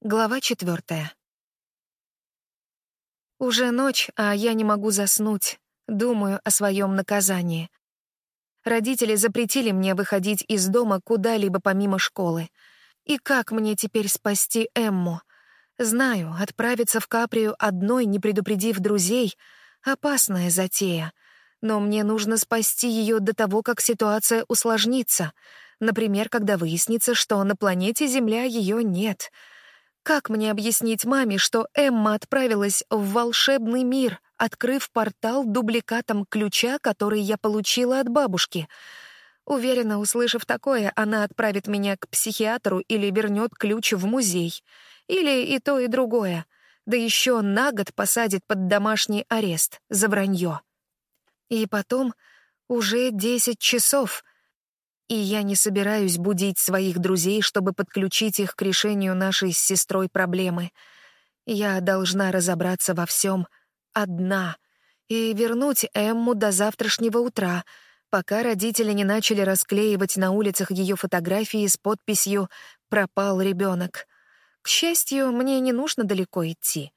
Глава четвертая. Уже ночь, а я не могу заснуть. Думаю о своем наказании. Родители запретили мне выходить из дома куда-либо помимо школы. И как мне теперь спасти Эмму? Знаю, отправиться в Каприю одной, не предупредив друзей — опасная затея. Но мне нужно спасти ее до того, как ситуация усложнится. Например, когда выяснится, что на планете Земля ее нет — как мне объяснить маме, что Эмма отправилась в волшебный мир, открыв портал дубликатом ключа, который я получила от бабушки? Уверена, услышав такое, она отправит меня к психиатру или вернет ключ в музей. Или и то, и другое. Да еще на год посадит под домашний арест за вранье. И потом уже десять часов — и я не собираюсь будить своих друзей, чтобы подключить их к решению нашей с сестрой проблемы. Я должна разобраться во всем одна и вернуть Эмму до завтрашнего утра, пока родители не начали расклеивать на улицах ее фотографии с подписью «Пропал ребенок». К счастью, мне не нужно далеко идти.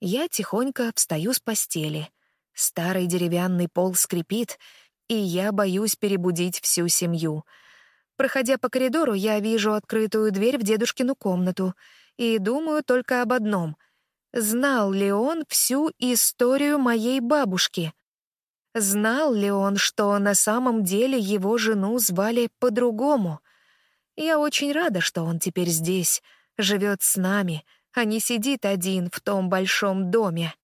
Я тихонько встаю с постели. Старый деревянный пол скрипит — и я боюсь перебудить всю семью. Проходя по коридору, я вижу открытую дверь в дедушкину комнату и думаю только об одном. Знал ли он всю историю моей бабушки? Знал ли он, что на самом деле его жену звали по-другому? Я очень рада, что он теперь здесь, живет с нами, а не сидит один в том большом доме.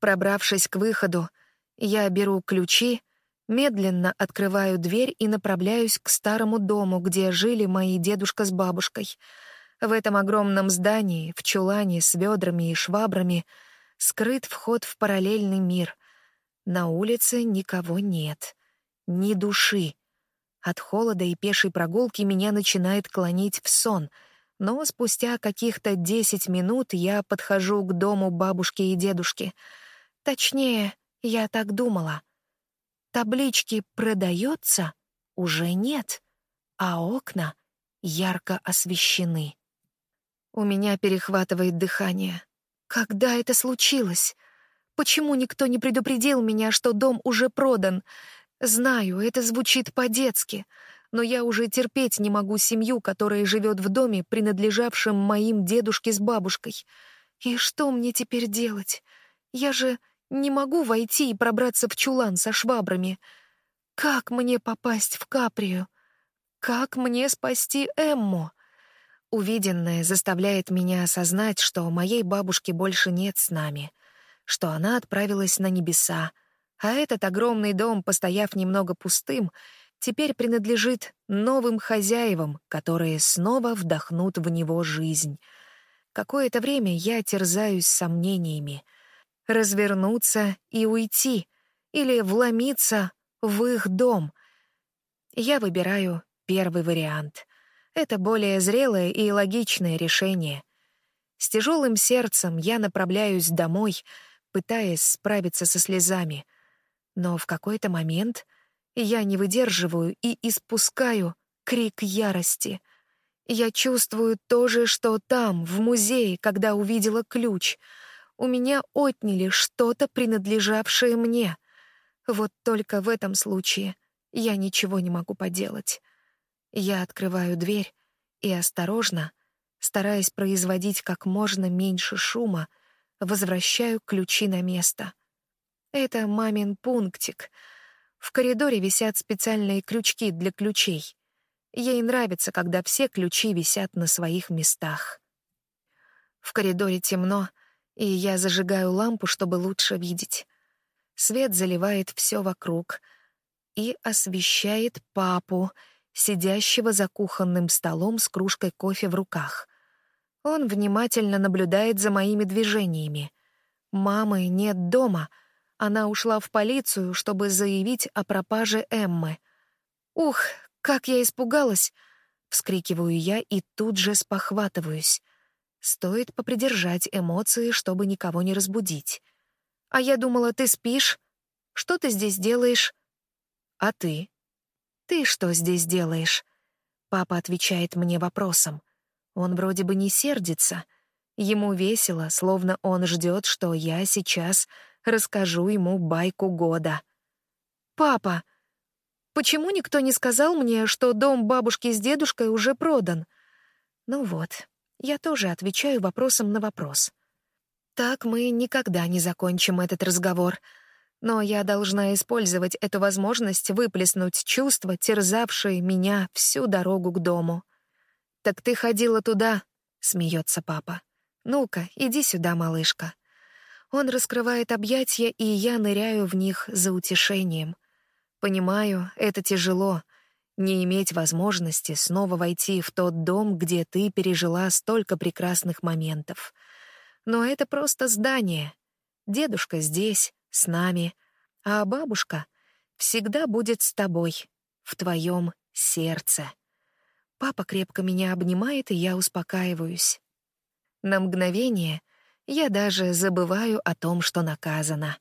Пробравшись к выходу, я беру ключи — Медленно открываю дверь и направляюсь к старому дому, где жили мои дедушка с бабушкой. В этом огромном здании, в чулане с ведрами и швабрами, скрыт вход в параллельный мир. На улице никого нет. Ни души. От холода и пешей прогулки меня начинает клонить в сон, но спустя каких-то десять минут я подхожу к дому бабушки и дедушки. Точнее, я так думала. Таблички «Продается» уже нет, а окна ярко освещены. У меня перехватывает дыхание. Когда это случилось? Почему никто не предупредил меня, что дом уже продан? Знаю, это звучит по-детски, но я уже терпеть не могу семью, которая живет в доме, принадлежавшем моим дедушке с бабушкой. И что мне теперь делать? Я же не могу войти и пробраться в чулан со швабрами. Как мне попасть в Каприю? Как мне спасти Эмму? Увиденное заставляет меня осознать, что моей бабушки больше нет с нами, что она отправилась на небеса, а этот огромный дом, постояв немного пустым, теперь принадлежит новым хозяевам, которые снова вдохнут в него жизнь. Какое-то время я терзаюсь сомнениями — развернуться и уйти, или вломиться в их дом. Я выбираю первый вариант. Это более зрелое и логичное решение. С тяжелым сердцем я направляюсь домой, пытаясь справиться со слезами. Но в какой-то момент я не выдерживаю и испускаю крик ярости. Я чувствую то же, что там, в музее, когда увидела ключ — у меня отняли что-то, принадлежавшее мне. Вот только в этом случае я ничего не могу поделать. Я открываю дверь и осторожно, стараясь производить как можно меньше шума, возвращаю ключи на место. Это мамин пунктик. В коридоре висят специальные крючки для ключей. Ей нравится, когда все ключи висят на своих местах. В коридоре темно, и я зажигаю лампу, чтобы лучше видеть. Свет заливает все вокруг и освещает папу, сидящего за кухонным столом с кружкой кофе в руках. Он внимательно наблюдает за моими движениями. Мамы нет дома. Она ушла в полицию, чтобы заявить о пропаже Эммы. «Ух, как я испугалась!» — вскрикиваю я и тут же спохватываюсь — Стоит попридержать эмоции, чтобы никого не разбудить. А я думала, ты спишь. Что ты здесь делаешь? А ты? Ты что здесь делаешь? Папа отвечает мне вопросом. Он вроде бы не сердится. Ему весело, словно он ждет, что я сейчас расскажу ему байку года. «Папа, почему никто не сказал мне, что дом бабушки с дедушкой уже продан?» Ну вот, я тоже отвечаю вопросом на вопрос. Так мы никогда не закончим этот разговор. Но я должна использовать эту возможность выплеснуть чувства, терзавшие меня всю дорогу к дому. «Так ты ходила туда?» — смеется папа. «Ну-ка, иди сюда, малышка». Он раскрывает объятия, и я ныряю в них за утешением. Понимаю, это тяжело — не иметь возможности снова войти в тот дом, где ты пережила столько прекрасных моментов — но это просто здание. Дедушка здесь, с нами, а бабушка всегда будет с тобой, в твоем сердце. Папа крепко меня обнимает, и я успокаиваюсь. На мгновение я даже забываю о том, что наказана.